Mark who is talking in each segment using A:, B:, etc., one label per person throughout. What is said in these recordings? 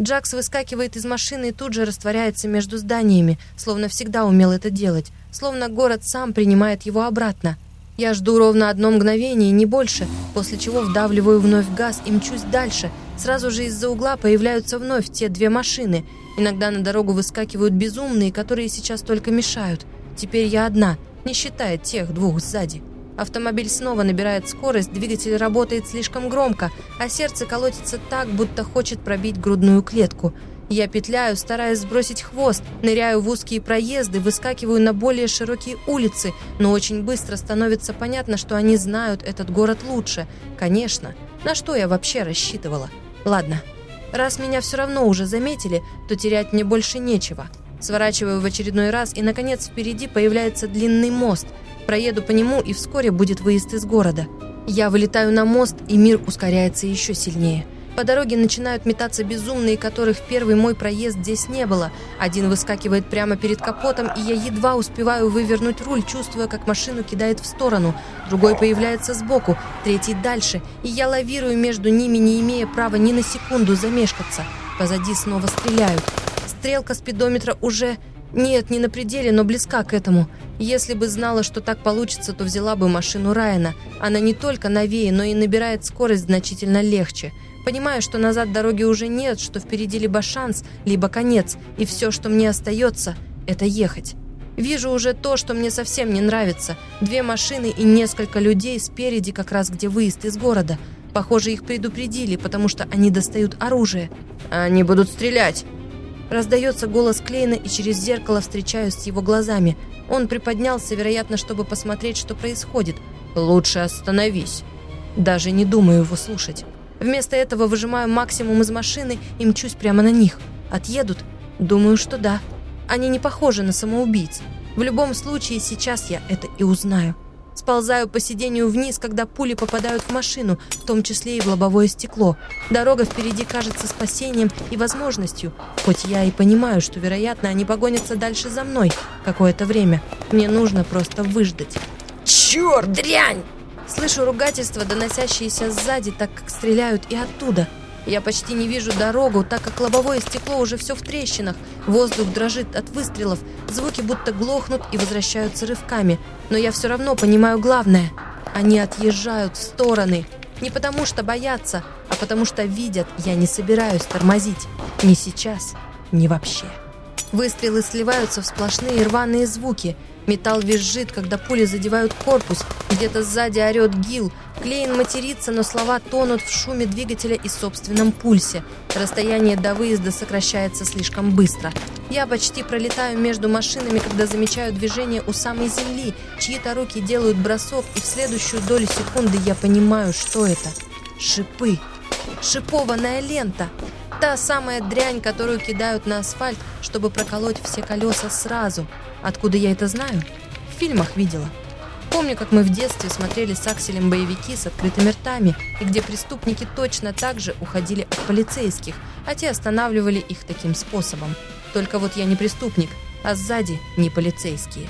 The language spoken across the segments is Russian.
A: Джакс выскакивает из машины и тут же растворяется между зданиями, словно всегда умел это делать, словно город сам принимает его обратно. Я жду ровно одно мгновение, не больше, после чего вдавливаю вновь газ и мчусь дальше. Сразу же из-за угла появляются вновь те две машины. Иногда на дорогу выскакивают безумные, которые сейчас только мешают. Теперь я одна, не считая тех двух сзади. Автомобиль снова набирает скорость, двигатель работает слишком громко, а сердце колотится так, будто хочет пробить грудную клетку. Я петляю, стараясь сбросить хвост, ныряю в узкие проезды, выскакиваю на более широкие улицы, но очень быстро становится понятно, что они знают этот город лучше. Конечно, на что я вообще рассчитывала? Ладно, раз меня все равно уже заметили, то терять мне больше нечего. Сворачиваю в очередной раз, и, наконец, впереди появляется длинный мост. Проеду по нему, и вскоре будет выезд из города. Я вылетаю на мост, и мир ускоряется еще сильнее. По дороге начинают метаться безумные, которых в первый мой проезд здесь не было. Один выскакивает прямо перед капотом, и я едва успеваю вывернуть руль, чувствуя, как машину кидает в сторону. Другой появляется сбоку, третий дальше, и я лавирую между ними, не имея права ни на секунду замешкаться. Позади снова стреляют. Стрелка спидометра уже... Нет, не на пределе, но близка к этому. Если бы знала, что так получится, то взяла бы машину Райана. Она не только новее, но и набирает скорость значительно легче. Понимаю, что назад дороги уже нет, что впереди либо шанс, либо конец, и все, что мне остается, это ехать. Вижу уже то, что мне совсем не нравится. Две машины и несколько людей спереди, как раз где выезд из города. Похоже, их предупредили, потому что они достают оружие. «Они будут стрелять!» Раздается голос Клейна, и через зеркало встречаюсь с его глазами. Он приподнялся, вероятно, чтобы посмотреть, что происходит. «Лучше остановись!» Даже не думаю его слушать. Вместо этого выжимаю максимум из машины и мчусь прямо на них. Отъедут? Думаю, что да. Они не похожи на самоубийц. В любом случае, сейчас я это и узнаю. Сползаю по сидению вниз, когда пули попадают в машину, в том числе и в лобовое стекло. Дорога впереди кажется спасением и возможностью, хоть я и понимаю, что, вероятно, они погонятся дальше за мной какое-то время. Мне нужно просто выждать.
B: «Черт, дрянь!»
A: Слышу ругательства, доносящиеся сзади, так как стреляют и оттуда. Я почти не вижу дорогу, так как лобовое стекло уже все в трещинах. Воздух дрожит от выстрелов, звуки будто глохнут и возвращаются рывками. Но я все равно понимаю главное. Они отъезжают в стороны. Не потому что боятся, а потому что видят, я не собираюсь тормозить. Ни сейчас, ни вообще. Выстрелы сливаются в сплошные рваные звуки – Металл визжит, когда пули задевают корпус. Где-то сзади орет Гил. Клейн матерится, но слова тонут в шуме двигателя и собственном пульсе. Расстояние до выезда сокращается слишком быстро. Я почти пролетаю между машинами, когда замечаю движение у самой земли. Чьи-то руки делают бросок, и в следующую долю секунды я понимаю, что это. Шипы. Шипованная лента. Та самая дрянь, которую кидают на асфальт, чтобы проколоть все колеса сразу. Откуда я это знаю? В фильмах видела. Помню, как мы в детстве смотрели с Акселем боевики с открытыми ртами, и где преступники точно так же уходили от полицейских, а те останавливали их таким способом. Только вот я не преступник, а сзади не полицейские.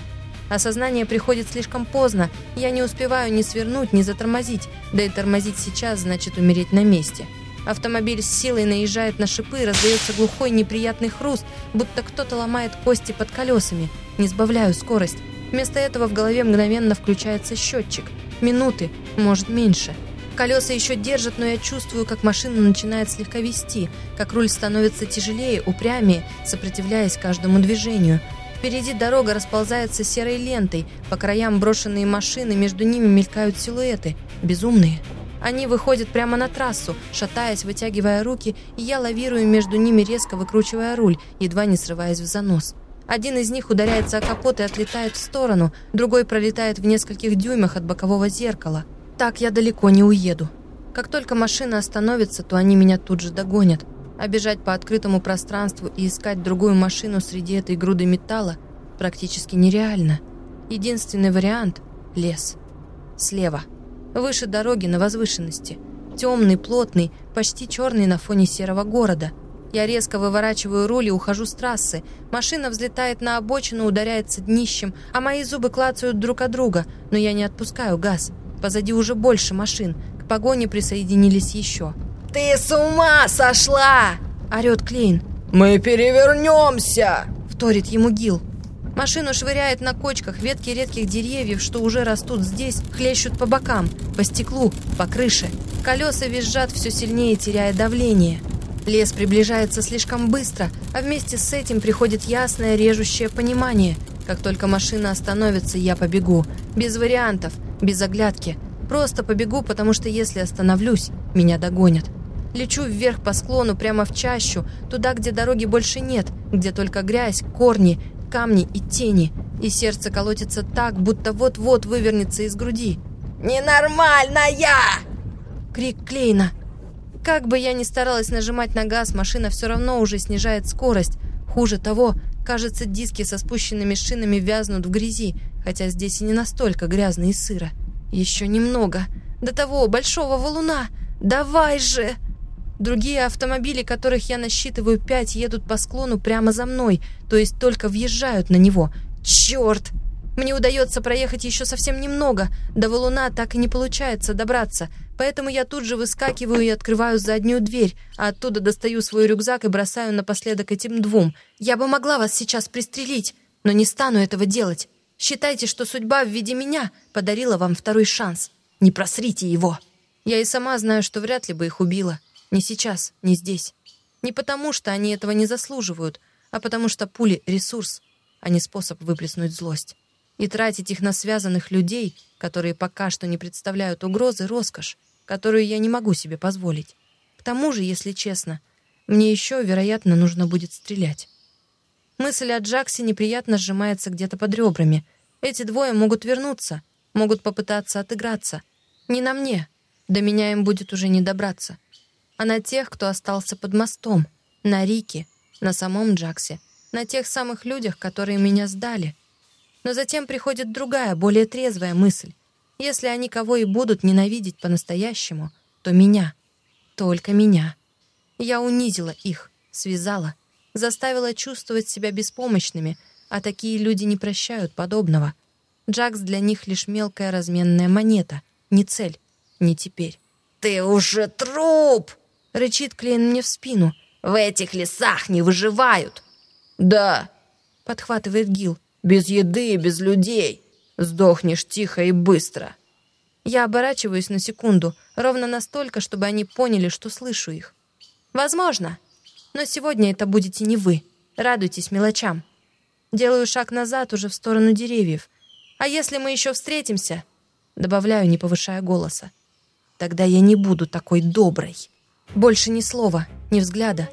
A: Осознание приходит слишком поздно, я не успеваю ни свернуть, ни затормозить, да и тормозить сейчас значит умереть на месте. Автомобиль с силой наезжает на шипы, раздается глухой неприятный хруст, будто кто-то ломает кости под колесами. Не сбавляю скорость. Вместо этого в голове мгновенно включается счетчик. Минуты, может меньше. Колеса еще держат, но я чувствую, как машина начинает слегка вести, как руль становится тяжелее, упрямее, сопротивляясь каждому движению. Впереди дорога расползается серой лентой, по краям брошенные машины, между ними мелькают силуэты. Безумные. Они выходят прямо на трассу, шатаясь, вытягивая руки, и я лавирую между ними, резко выкручивая руль, едва не срываясь в занос. Один из них ударяется о капот и отлетает в сторону, другой пролетает в нескольких дюймах от бокового зеркала. Так я далеко не уеду. Как только машина остановится, то они меня тут же догонят. А бежать по открытому пространству и искать другую машину среди этой груды металла практически нереально. Единственный вариант — лес. Слева. Выше дороги на возвышенности. Темный, плотный, почти черный на фоне серого города. Я резко выворачиваю руль и ухожу с трассы. Машина взлетает на обочину, ударяется днищем, а мои зубы клацают друг от друга, но я не отпускаю газ. Позади уже больше машин. К погоне присоединились еще.
B: «Ты с ума сошла!»
A: — орёт Клейн.
B: «Мы перевернемся!»
A: — вторит ему Гил. Машину швыряет на кочках, ветки редких деревьев, что уже растут здесь, хлещут по бокам, по стеклу, по крыше. Колеса визжат все сильнее, теряя давление. Лес приближается слишком быстро, а вместе с этим приходит ясное режущее понимание. Как только машина остановится, я побегу. Без вариантов, без оглядки. Просто побегу, потому что если остановлюсь, меня догонят. Лечу вверх по склону, прямо в чащу, туда, где дороги больше нет, где только грязь, корни, камни и тени. И сердце колотится так, будто вот-вот вывернется из груди.
B: «Ненормальная!»
A: Крик Клейна. Как бы я ни старалась нажимать на газ, машина все равно уже снижает скорость. Хуже того, кажется, диски со спущенными шинами вязнут в грязи, хотя здесь и не настолько грязно и сыро. Еще немного. До того большого валуна. Давай же! Другие автомобили, которых я насчитываю пять, едут по склону прямо за мной, то есть только въезжают на него. Черт! Мне удается проехать еще совсем немного. До валуна так и не получается добраться, поэтому я тут же выскакиваю и открываю заднюю дверь, а оттуда достаю свой рюкзак и бросаю напоследок этим двум. Я бы могла вас сейчас пристрелить, но не стану этого делать. Считайте, что судьба в виде меня подарила вам второй шанс. Не просрите его. Я и сама знаю, что вряд ли бы их убила. Не сейчас, не здесь. Не потому, что они этого не заслуживают, а потому что пули — ресурс, а не способ выплеснуть злость. И тратить их на связанных людей, которые пока что не представляют угрозы, роскошь которую я не могу себе позволить. К тому же, если честно, мне еще, вероятно, нужно будет стрелять. Мысль о Джаксе неприятно сжимается где-то под ребрами. Эти двое могут вернуться, могут попытаться отыграться. Не на мне, до меня им будет уже не добраться. А на тех, кто остался под мостом, на Рике, на самом Джаксе, на тех самых людях, которые меня сдали. Но затем приходит другая, более трезвая мысль. Если они кого и будут ненавидеть по-настоящему, то меня. Только меня. Я унизила их, связала, заставила чувствовать себя беспомощными, а такие люди не прощают подобного. Джакс для них лишь мелкая разменная монета, не цель, не теперь.
B: «Ты уже труп!»
A: — рычит Клейн мне в спину.
B: «В этих лесах не выживают!»
A: «Да!» — подхватывает Гил.
B: «Без еды и без людей!» Сдохнешь тихо и быстро.
A: Я оборачиваюсь на секунду, ровно настолько, чтобы они поняли, что слышу их. Возможно. Но сегодня это будете не вы. Радуйтесь мелочам. Делаю шаг назад уже в сторону деревьев. А если мы еще встретимся, добавляю, не повышая голоса, тогда я не буду такой доброй. Больше ни слова, ни взгляда.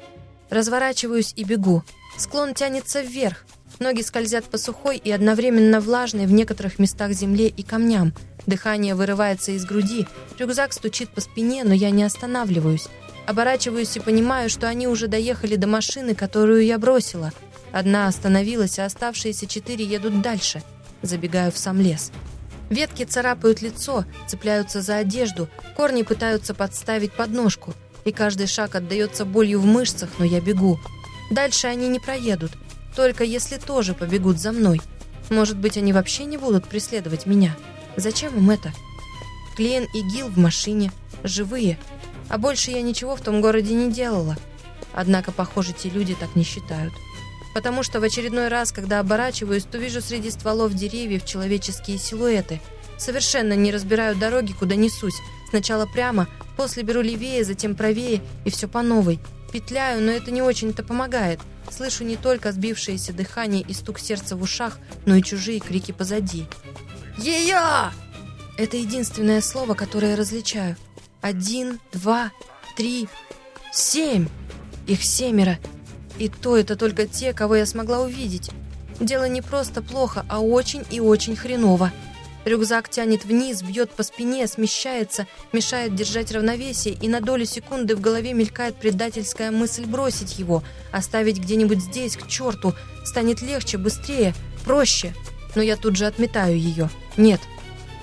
A: Разворачиваюсь и бегу. Склон тянется вверх, Ноги скользят по сухой и одновременно влажной в некоторых местах земле и камням. Дыхание вырывается из груди, рюкзак стучит по спине, но я не останавливаюсь. Оборачиваюсь и понимаю, что они уже доехали до машины, которую я бросила. Одна остановилась, а оставшиеся четыре едут дальше. Забегаю в сам лес. Ветки царапают лицо, цепляются за одежду, корни пытаются подставить подножку. И каждый шаг отдается болью в мышцах, но я бегу. Дальше они не проедут. Только если тоже побегут за мной. Может быть, они вообще не будут преследовать меня? Зачем им это? Клен и Гил в машине, живые. А больше я ничего в том городе не делала. Однако, похоже, те люди так не считают. Потому что в очередной раз, когда оборачиваюсь, то вижу среди стволов деревьев человеческие силуэты. Совершенно не разбираю дороги, куда несусь. Сначала прямо, после беру левее, затем правее, и все по новой. Петляю, но это не очень-то помогает. Слышу не только сбившееся дыхание и стук сердца в ушах, но и чужие крики позади.
B: «Ее!»
A: Это единственное слово, которое различаю. Один, два, три, семь. Их семеро. И то это только те, кого я смогла увидеть. Дело не просто плохо, а очень и очень хреново. Рюкзак тянет вниз, бьет по спине, смещается, мешает держать равновесие, и на долю секунды в голове мелькает предательская мысль бросить его, оставить где-нибудь здесь, к черту. Станет легче, быстрее, проще. Но я тут же отметаю ее. Нет,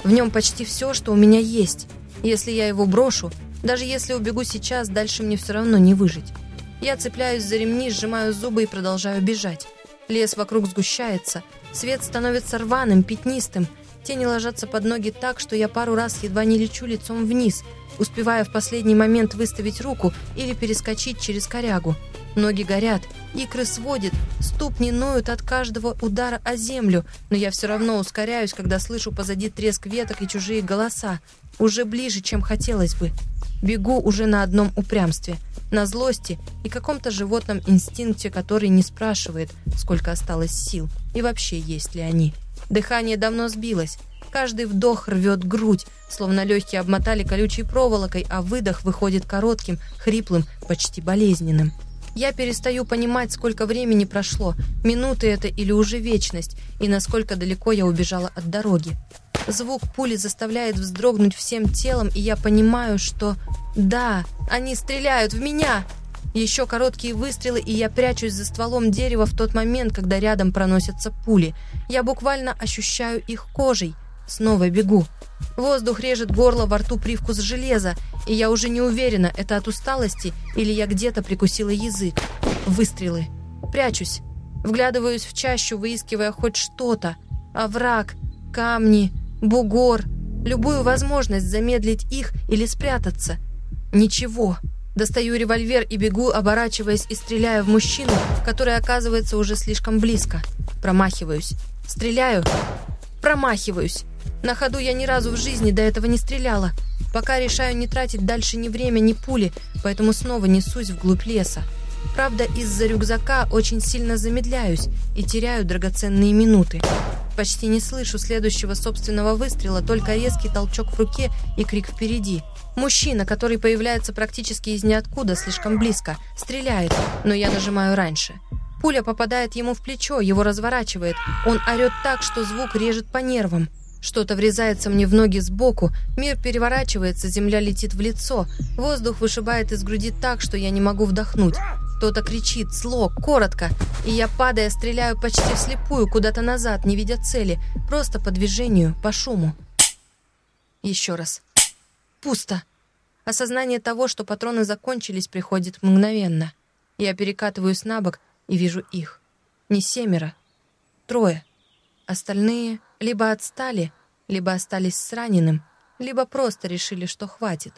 A: в нем почти все, что у меня есть. Если я его брошу, даже если убегу сейчас, дальше мне все равно не выжить. Я цепляюсь за ремни, сжимаю зубы и продолжаю бежать. Лес вокруг сгущается, свет становится рваным, пятнистым, Тени ложатся под ноги так, что я пару раз едва не лечу лицом вниз, успевая в последний момент выставить руку или перескочить через корягу. Ноги горят, икры сводит, ступни ноют от каждого удара о землю, но я все равно ускоряюсь, когда слышу позади треск веток и чужие голоса. Уже ближе, чем хотелось бы. Бегу уже на одном упрямстве, на злости и каком-то животном инстинкте, который не спрашивает, сколько осталось сил и вообще есть ли они. Дыхание давно сбилось. Каждый вдох рвет грудь, словно легкие обмотали колючей проволокой, а выдох выходит коротким, хриплым, почти болезненным. Я перестаю понимать, сколько времени прошло, минуты это или уже вечность, и насколько далеко я убежала от дороги. Звук пули заставляет вздрогнуть всем телом, и я понимаю, что... Да, они стреляют в меня! Еще короткие выстрелы, и я прячусь за стволом дерева в тот момент, когда рядом проносятся пули. Я буквально ощущаю их кожей. Снова бегу. Воздух режет горло, во рту привкус железа, и я уже не уверена, это от усталости или я где-то прикусила язык. Выстрелы. Прячусь. Вглядываюсь в чащу, выискивая хоть что-то. Овраг, камни, бугор, любую возможность замедлить их или спрятаться. Ничего. Достаю револьвер и бегу, оборачиваясь и стреляю в мужчину, который оказывается уже слишком близко. Промахиваюсь. Стреляю. Промахиваюсь. На ходу я ни разу в жизни до этого не стреляла. Пока решаю не тратить дальше ни время, ни пули, поэтому снова несусь вглубь леса. Правда, из-за рюкзака очень сильно замедляюсь и теряю драгоценные минуты. Почти не слышу следующего собственного выстрела, только резкий толчок в руке и крик впереди. Мужчина, который появляется практически из ниоткуда, слишком близко, стреляет, но я нажимаю раньше. Пуля попадает ему в плечо, его разворачивает. Он орет так, что звук режет по нервам. Что-то врезается мне в ноги сбоку, мир переворачивается, земля летит в лицо, воздух вышибает из груди так, что я не могу вдохнуть. Кто-то кричит, зло, коротко, и я, падая, стреляю почти вслепую, куда-то назад, не видя цели, просто по движению, по шуму. Еще раз. Пусто. Осознание того, что патроны закончились, приходит мгновенно. Я перекатываюсь на бок и вижу их. Не семеро, трое. Остальные либо отстали, либо остались с раненым, либо просто решили, что хватит.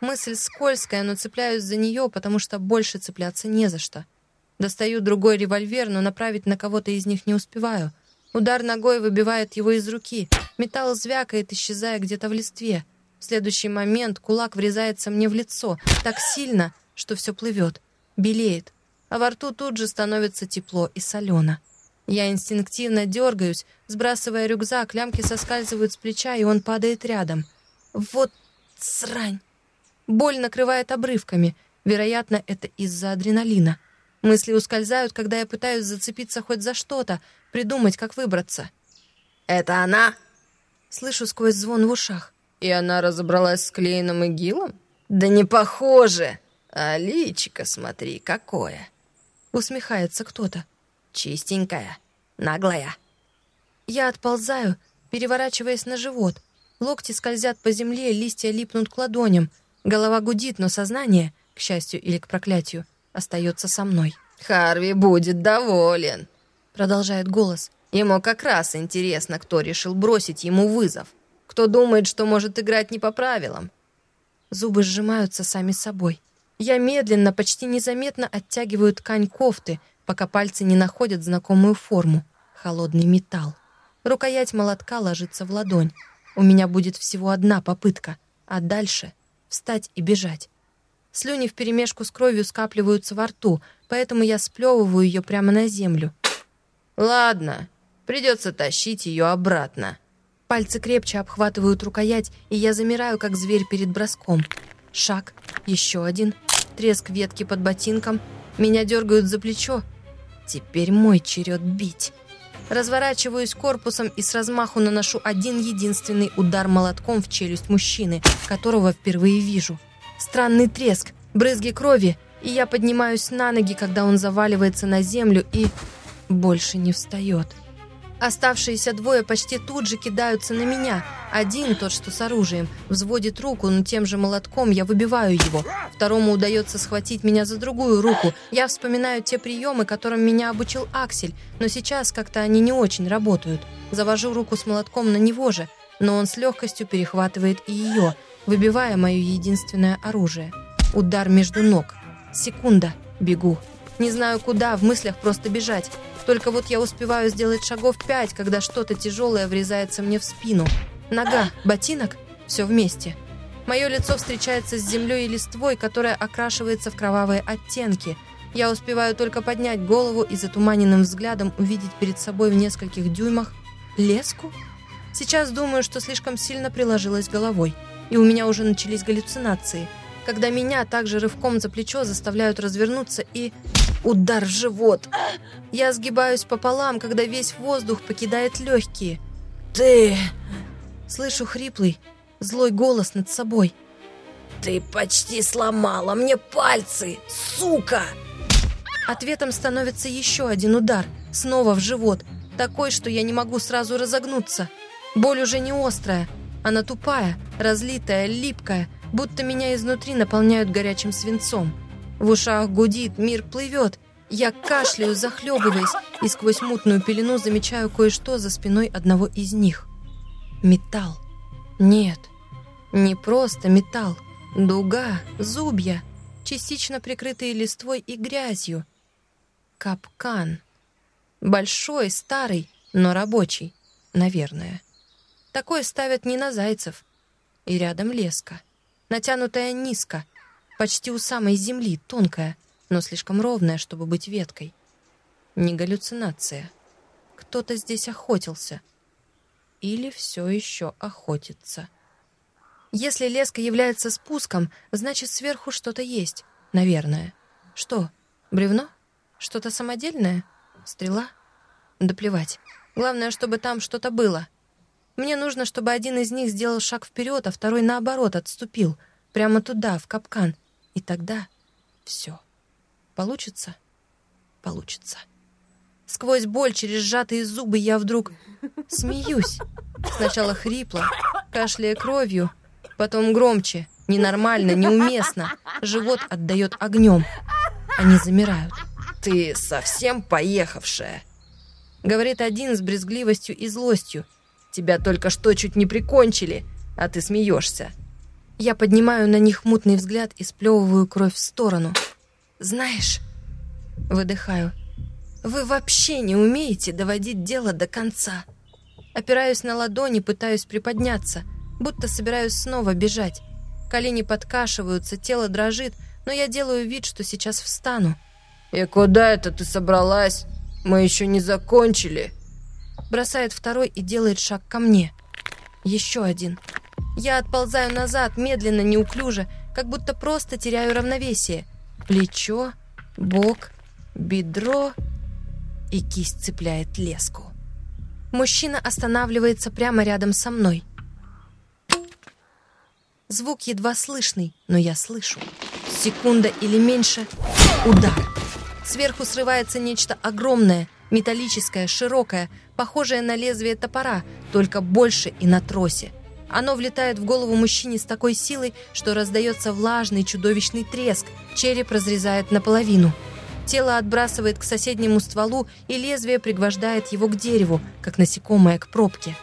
A: Мысль скользкая, но цепляюсь за нее, потому что больше цепляться не за что. Достаю другой револьвер, но направить на кого-то из них не успеваю. Удар ногой выбивает его из руки. Металл звякает, исчезая где-то в листве. В следующий момент кулак врезается мне в лицо так сильно, что все плывет, белеет, а во рту тут же становится тепло и солено. Я инстинктивно дергаюсь, сбрасывая рюкзак, лямки соскальзывают с плеча, и он падает рядом. Вот срань! Боль накрывает обрывками. Вероятно, это из-за адреналина. Мысли ускользают, когда я пытаюсь зацепиться хоть за что-то, придумать, как выбраться.
B: «Это она?»
A: Слышу сквозь звон в ушах.
B: «И она разобралась с Клейном игилом?»
A: «Да не похоже!»
B: «А личико, смотри, какое!»
A: Усмехается кто-то.
B: «Чистенькая, наглая».
A: Я отползаю, переворачиваясь на живот. Локти скользят по земле, листья липнут к ладоням. Голова гудит, но сознание, к счастью или к проклятию, остается со мной.
B: «Харви будет доволен», —
A: продолжает голос.
B: «Ему как раз интересно, кто решил бросить ему вызов. Кто думает, что может играть не по правилам».
A: Зубы сжимаются сами собой. Я медленно, почти незаметно оттягиваю ткань кофты, пока пальцы не находят знакомую форму — холодный металл. Рукоять молотка ложится в ладонь. У меня будет всего одна попытка, а дальше встать и бежать. Слюни вперемешку с кровью скапливаются во рту, поэтому я сплевываю ее прямо на землю.
B: «Ладно, придется тащить ее обратно».
A: Пальцы крепче обхватывают рукоять, и я замираю, как зверь перед броском. Шаг, еще один, треск ветки под ботинком. Меня дергают за плечо. Теперь мой черед бить. Разворачиваюсь корпусом и с размаху наношу один единственный удар молотком в челюсть мужчины, которого впервые вижу. Странный треск, брызги крови, и я поднимаюсь на ноги, когда он заваливается на землю и больше не встает. Оставшиеся двое почти тут же кидаются на меня. Один, тот, что с оружием, взводит руку, но тем же молотком я выбиваю его. Второму удается схватить меня за другую руку. Я вспоминаю те приемы, которым меня обучил Аксель, но сейчас как-то они не очень работают. Завожу руку с молотком на него же, но он с легкостью перехватывает и ее, выбивая мое единственное оружие. Удар между ног. Секунда. Бегу. Не знаю куда, в мыслях просто бежать. Только вот я успеваю сделать шагов пять, когда что-то тяжелое врезается мне в спину. Нога, ботинок, все вместе. Мое лицо встречается с землей и листвой, которая окрашивается в кровавые оттенки. Я успеваю только поднять голову и затуманенным взглядом увидеть перед собой в нескольких дюймах леску. Сейчас думаю, что слишком сильно приложилась головой, и у меня уже начались галлюцинации, когда меня также рывком за плечо заставляют развернуться и... Удар в живот. Я сгибаюсь пополам, когда весь воздух покидает легкие.
B: «Ты...»
A: Слышу хриплый, злой голос над собой.
B: «Ты почти сломала мне пальцы, сука!»
A: Ответом становится еще один удар, снова в живот, такой, что я не могу сразу разогнуться. Боль уже не острая, она тупая, разлитая, липкая, будто меня изнутри наполняют горячим свинцом. В ушах гудит, мир плывет. Я кашляю, захлебываясь, и сквозь мутную пелену замечаю кое-что за спиной одного из них. Металл. Нет, не просто металл. Дуга, зубья, частично прикрытые листвой и грязью. Капкан. Большой, старый, но рабочий, наверное. Такое ставят не на зайцев. И рядом леска. Натянутая низко, почти у самой земли, тонкая, но слишком ровная, чтобы быть веткой. Не галлюцинация. Кто-то здесь охотился — или все еще охотится. Если леска является спуском, значит, сверху что-то есть, наверное. Что, бревно? Что-то самодельное? Стрела? Да плевать. Главное, чтобы там что-то было. Мне нужно, чтобы один из них сделал шаг вперед, а второй, наоборот, отступил. Прямо туда, в капкан. И тогда все. Получится? Получится. Сквозь боль, через сжатые зубы я вдруг смеюсь. Сначала хрипло, кашляя кровью, потом громче, ненормально, неуместно. Живот отдает огнем. Они замирают.
B: «Ты совсем поехавшая», —
A: говорит один с брезгливостью и злостью.
B: «Тебя только что чуть не прикончили, а ты смеешься».
A: Я поднимаю на них мутный взгляд и сплевываю кровь в сторону. «Знаешь...» Выдыхаю. Вы вообще не умеете доводить дело до конца. Опираюсь на ладони, пытаюсь приподняться, будто собираюсь снова бежать. Колени подкашиваются, тело дрожит, но я делаю вид, что сейчас встану.
B: «И куда это ты собралась? Мы еще не закончили!»
A: Бросает второй и делает шаг ко мне. Еще один. Я отползаю назад, медленно, неуклюже, как будто просто теряю равновесие. Плечо, бок, бедро и кисть цепляет леску. Мужчина останавливается прямо рядом со мной. Звук едва слышный, но я слышу. Секунда или меньше — удар. Сверху срывается нечто огромное, металлическое, широкое, похожее на лезвие топора, только больше и на тросе. Оно влетает в голову мужчине с такой силой, что раздается влажный чудовищный треск, череп разрезает наполовину — Тело отбрасывает к соседнему стволу, и лезвие пригвождает его к дереву, как насекомое к пробке.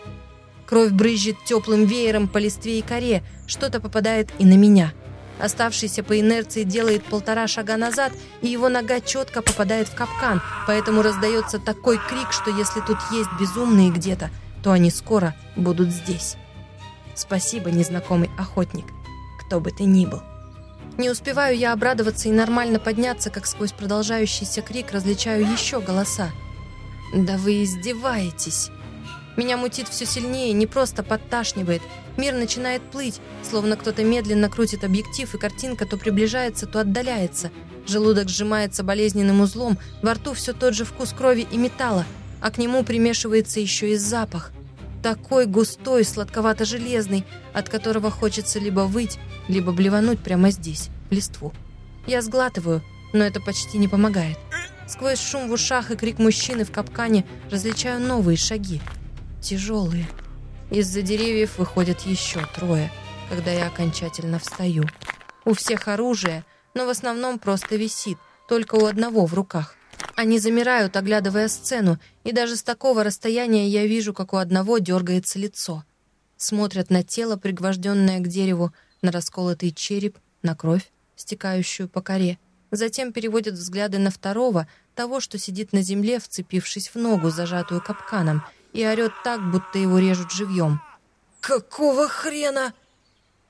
A: Кровь брызжет теплым веером по листве и коре, что-то попадает и на меня. Оставшийся по инерции делает полтора шага назад, и его нога четко попадает в капкан, поэтому раздается такой крик, что если тут есть безумные где-то, то они скоро будут здесь. Спасибо, незнакомый охотник, кто бы ты ни был. Не успеваю я обрадоваться и нормально подняться, как сквозь продолжающийся крик различаю еще голоса. «Да вы издеваетесь!» Меня мутит все сильнее, не просто подташнивает. Мир начинает плыть, словно кто-то медленно крутит объектив, и картинка то приближается, то отдаляется. Желудок сжимается болезненным узлом, во рту все тот же вкус крови и металла, а к нему примешивается еще и запах. Такой густой, сладковато-железный, от которого хочется либо выть, либо блевануть прямо здесь, в листву. Я сглатываю, но это почти не помогает. Сквозь шум в ушах и крик мужчины в капкане различаю новые шаги. Тяжелые. Из-за деревьев выходят еще трое, когда я окончательно встаю. У всех оружие, но в основном просто висит, только у одного в руках. Они замирают, оглядывая сцену, и даже с такого расстояния я вижу, как у одного дергается лицо. Смотрят на тело, пригвожденное к дереву, на расколотый череп, на кровь, стекающую по коре. Затем переводит взгляды на второго, того, что сидит на земле, вцепившись в ногу, зажатую капканом, и орет так, будто его режут живьем.
B: «Какого хрена?»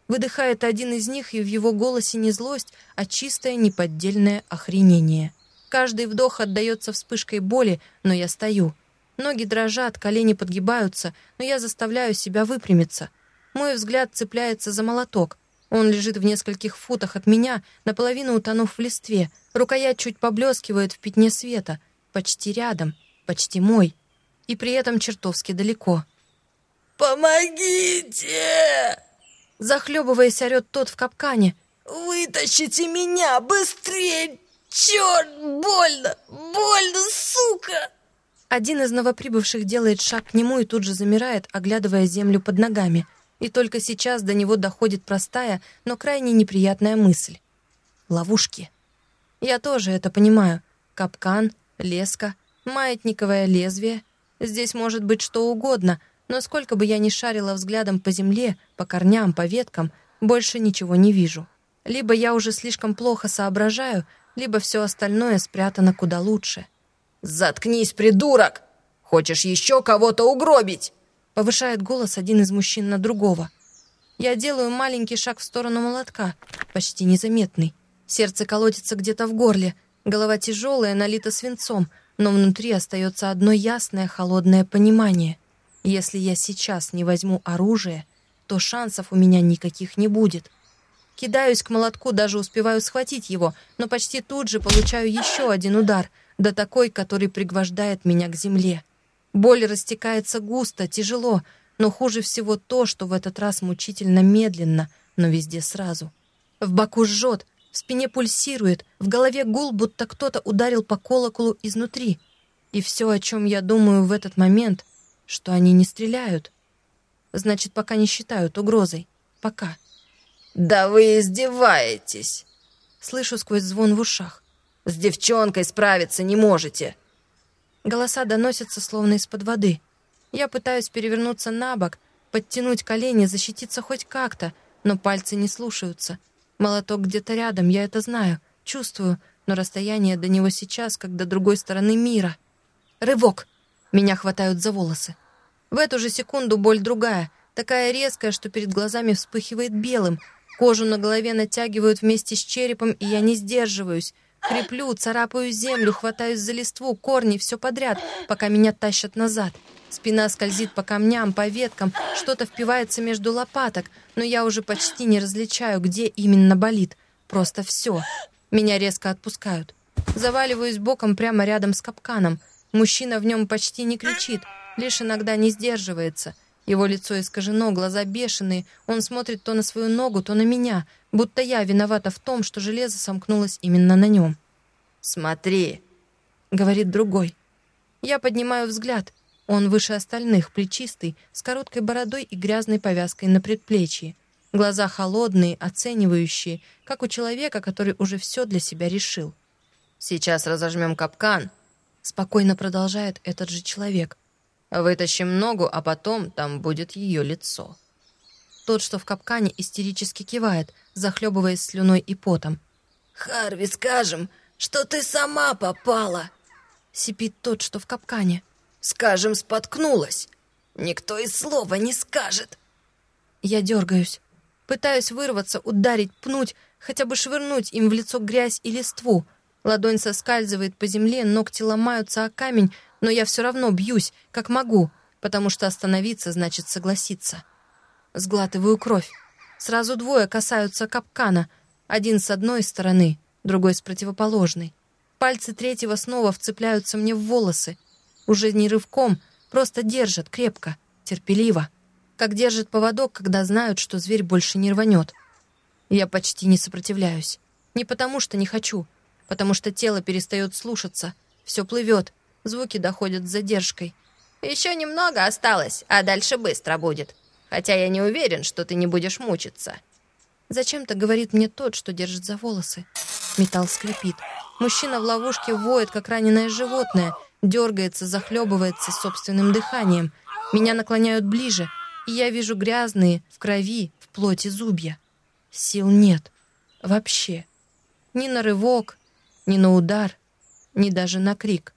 A: Выдыхает один из них, и в его голосе не злость, а чистое неподдельное охренение. Каждый вдох отдается вспышкой боли, но я стою. Ноги дрожат, колени подгибаются, но я заставляю себя выпрямиться. Мой взгляд цепляется за молоток. Он лежит в нескольких футах от меня, наполовину утонув в листве. Рукоять чуть поблескивает в пятне света. Почти рядом, почти мой. И при этом чертовски далеко.
B: «Помогите!»
A: Захлебываясь, орет тот в капкане.
B: «Вытащите меня! Быстрее! Черт! Больно! Больно, сука!»
A: Один из новоприбывших делает шаг к нему и тут же замирает, оглядывая землю под ногами. И только сейчас до него доходит простая, но крайне неприятная мысль. Ловушки. Я тоже это понимаю. Капкан, леска, маятниковое лезвие. Здесь может быть что угодно — но сколько бы я ни шарила взглядом по земле, по корням, по веткам, больше ничего не вижу. Либо я уже слишком плохо соображаю, либо все остальное спрятано куда лучше.
B: «Заткнись, придурок! Хочешь еще кого-то угробить?»
A: Повышает голос один из мужчин на другого. Я делаю маленький шаг в сторону молотка, почти незаметный. Сердце колотится где-то в горле, голова тяжелая, налита свинцом, но внутри остается одно ясное холодное понимание — если я сейчас не возьму оружие, то шансов у меня никаких не будет. Кидаюсь к молотку, даже успеваю схватить его, но почти тут же получаю еще один удар, да такой, который пригвождает меня к земле. Боль растекается густо, тяжело, но хуже всего то, что в этот раз мучительно медленно, но везде сразу. В боку жжет, в спине пульсирует, в голове гул, будто кто-то ударил по колоколу изнутри. И все, о чем я думаю в этот момент — что они не стреляют. Значит, пока не считают угрозой. Пока.
B: «Да вы издеваетесь!»
A: Слышу сквозь звон в ушах.
B: «С девчонкой справиться не можете!»
A: Голоса доносятся словно из-под воды. Я пытаюсь перевернуться на бок, подтянуть колени, защититься хоть как-то, но пальцы не слушаются. Молоток где-то рядом, я это знаю, чувствую, но расстояние до него сейчас, как до другой стороны мира. Рывок! Меня хватают за волосы. В эту же секунду боль другая, такая резкая, что перед глазами вспыхивает белым. Кожу на голове натягивают вместе с черепом, и я не сдерживаюсь. Креплю, царапаю землю, хватаюсь за листву, корни, все подряд, пока меня тащат назад. Спина скользит по камням, по веткам, что-то впивается между лопаток, но я уже почти не различаю, где именно болит. Просто все. Меня резко отпускают. Заваливаюсь боком прямо рядом с капканом — Мужчина в нем почти не кричит, лишь иногда не сдерживается. Его лицо искажено, глаза бешеные. Он смотрит то на свою ногу, то на меня, будто я виновата в том, что железо сомкнулось именно на нем.
B: «Смотри», —
A: говорит другой. Я поднимаю взгляд. Он выше остальных, плечистый, с короткой бородой и грязной повязкой на предплечье. Глаза холодные, оценивающие, как у человека, который уже все для себя решил.
B: «Сейчас разожмем капкан»,
A: Спокойно продолжает этот же человек.
B: Вытащим ногу, а потом там будет ее лицо.
A: Тот, что в капкане, истерически кивает, захлебываясь слюной и потом.
B: «Харви, скажем, что ты сама попала!»
A: Сипит тот, что в капкане.
B: «Скажем, споткнулась. Никто и слова не скажет!»
A: Я дергаюсь. Пытаюсь вырваться, ударить, пнуть, хотя бы швырнуть им в лицо грязь и листву, Ладонь соскальзывает по земле, ногти ломаются о камень, но я все равно бьюсь, как могу, потому что остановиться значит согласиться. Сглатываю кровь. Сразу двое касаются капкана. Один с одной стороны, другой с противоположной. Пальцы третьего снова вцепляются мне в волосы. Уже не рывком, просто держат крепко, терпеливо. Как держит поводок, когда знают, что зверь больше не рванет. Я почти не сопротивляюсь. Не потому, что не хочу, потому что тело перестает слушаться, все плывет, звуки доходят с задержкой.
B: «Еще немного осталось, а дальше быстро будет. Хотя я не уверен, что ты не будешь мучиться».
A: Зачем-то говорит мне тот, что держит за волосы. Металл скрипит. Мужчина в ловушке воет, как раненое животное, дергается, захлебывается собственным дыханием. Меня наклоняют ближе, и я вижу грязные, в крови, в плоти зубья. Сил нет. Вообще. Ни на рывок, ни на удар, ни даже на крик.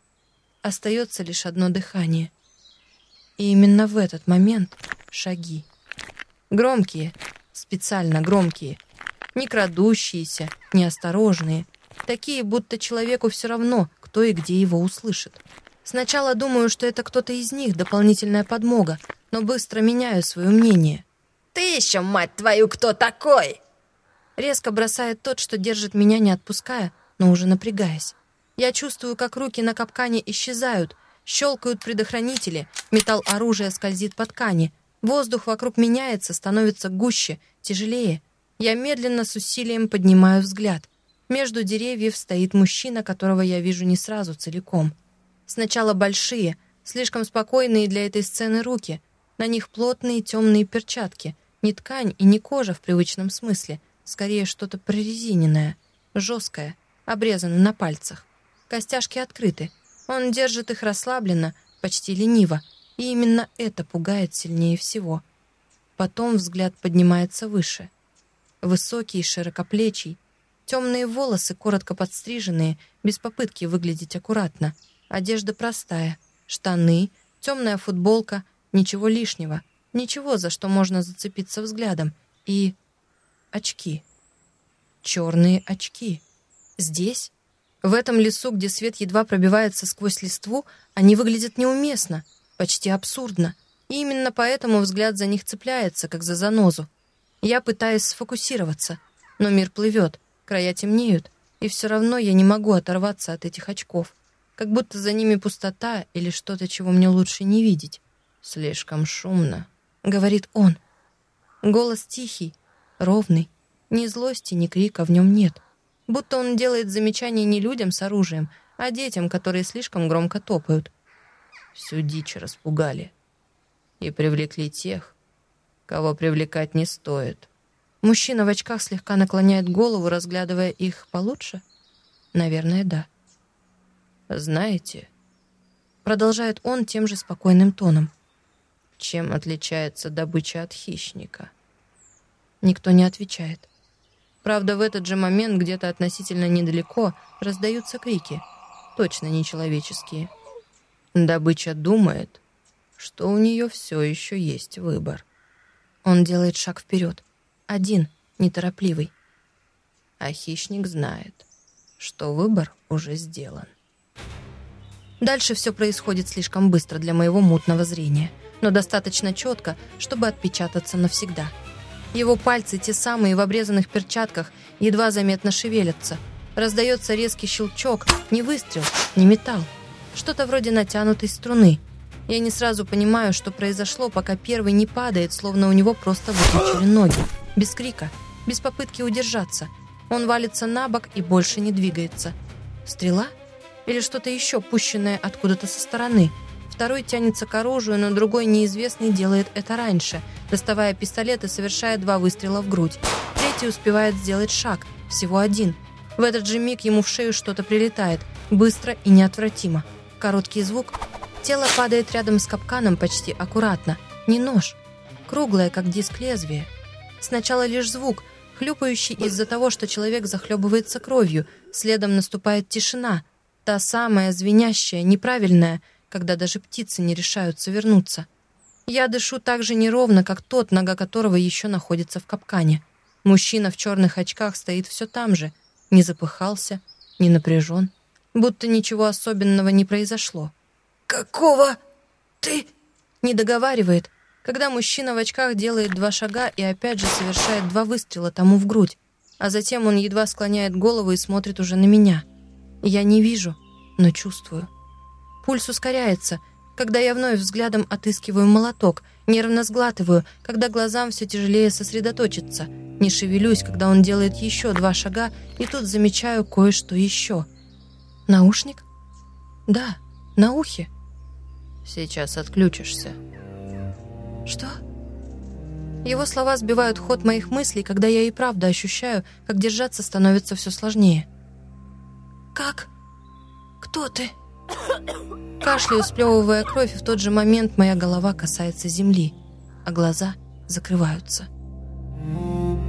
A: Остается лишь одно дыхание. И именно в этот момент шаги. Громкие, специально громкие, не крадущиеся, не осторожные, такие, будто человеку все равно, кто и где его услышит. Сначала думаю, что это кто-то из них, дополнительная подмога, но быстро меняю свое мнение.
B: «Ты еще, мать твою, кто такой?»
A: Резко бросает тот, что держит меня, не отпуская, но уже напрягаясь. Я чувствую, как руки на капкане исчезают, щелкают предохранители, металл оружия скользит по ткани, воздух вокруг меняется, становится гуще, тяжелее. Я медленно с усилием поднимаю взгляд. Между деревьев стоит мужчина, которого я вижу не сразу целиком — Сначала большие, слишком спокойные для этой сцены руки. На них плотные темные перчатки. Не ткань и не кожа в привычном смысле. Скорее что-то прорезиненное, жесткое, обрезано на пальцах. Костяшки открыты. Он держит их расслабленно, почти лениво. И именно это пугает сильнее всего. Потом взгляд поднимается выше. Высокий, широкоплечий. Темные волосы, коротко подстриженные, без попытки выглядеть аккуратно — Одежда простая. Штаны, темная футболка, ничего лишнего. Ничего, за что можно зацепиться взглядом. И очки. Черные очки. Здесь, в этом лесу, где свет едва пробивается сквозь листву, они выглядят неуместно, почти абсурдно. И именно поэтому взгляд за них цепляется, как за занозу. Я пытаюсь сфокусироваться, но мир плывет, края темнеют, и все равно я не могу оторваться от этих очков как будто за ними пустота или что-то, чего мне лучше не видеть. «Слишком шумно», — говорит он. Голос тихий, ровный. Ни злости, ни крика в нем нет. Будто он делает замечания не людям с оружием, а детям, которые слишком громко топают. Всю дичь распугали. И привлекли тех, кого привлекать не стоит. Мужчина в очках слегка наклоняет голову, разглядывая их получше. Наверное, да. Знаете, продолжает он тем же спокойным тоном. Чем отличается добыча от хищника? Никто не отвечает. Правда, в этот же момент где-то относительно недалеко раздаются крики, точно нечеловеческие. Добыча думает, что у нее все еще есть выбор. Он делает шаг вперед, один, неторопливый. А хищник знает, что выбор уже сделан. Дальше все происходит слишком быстро для моего мутного зрения, но достаточно четко, чтобы отпечататься навсегда. Его пальцы, те самые в обрезанных перчатках, едва заметно шевелятся. Раздается резкий щелчок, не выстрел, не металл. Что-то вроде натянутой струны. Я не сразу понимаю, что произошло, пока первый не падает, словно у него просто выключили ноги. Без крика, без попытки удержаться. Он валится на бок и больше не двигается. Стрела? или что-то еще, пущенное откуда-то со стороны. Второй тянется к оружию, но другой неизвестный делает это раньше, доставая пистолет и совершая два выстрела в грудь. Третий успевает сделать шаг, всего один. В этот же миг ему в шею что-то прилетает, быстро и неотвратимо. Короткий звук. Тело падает рядом с капканом почти аккуратно. Не нож. Круглое, как диск лезвия. Сначала лишь звук, хлюпающий из-за того, что человек захлебывается кровью. Следом наступает тишина — Та самая звенящая, неправильная, когда даже птицы не решаются вернуться. Я дышу так же неровно, как тот, нога которого еще находится в капкане. Мужчина в черных очках стоит все там же, не запыхался, не напряжен, будто ничего особенного не произошло.
B: «Какого ты...»
A: Не договаривает, когда мужчина в очках делает два шага и опять же совершает два выстрела тому в грудь, а затем он едва склоняет голову и смотрит уже на меня — я не вижу, но чувствую. Пульс ускоряется, когда я вновь взглядом отыскиваю молоток, нервно сглатываю, когда глазам все тяжелее сосредоточиться. Не шевелюсь, когда он делает еще два шага, и тут замечаю кое-что еще. Наушник? Да, на ухе. Сейчас отключишься. Что? Его слова сбивают ход моих мыслей, когда я и правда ощущаю, как держаться становится все сложнее.
B: «Как? Кто ты?»
A: Кашляю, сплевывая кровь, и в тот же момент моя голова касается земли, а глаза закрываются. Thank you.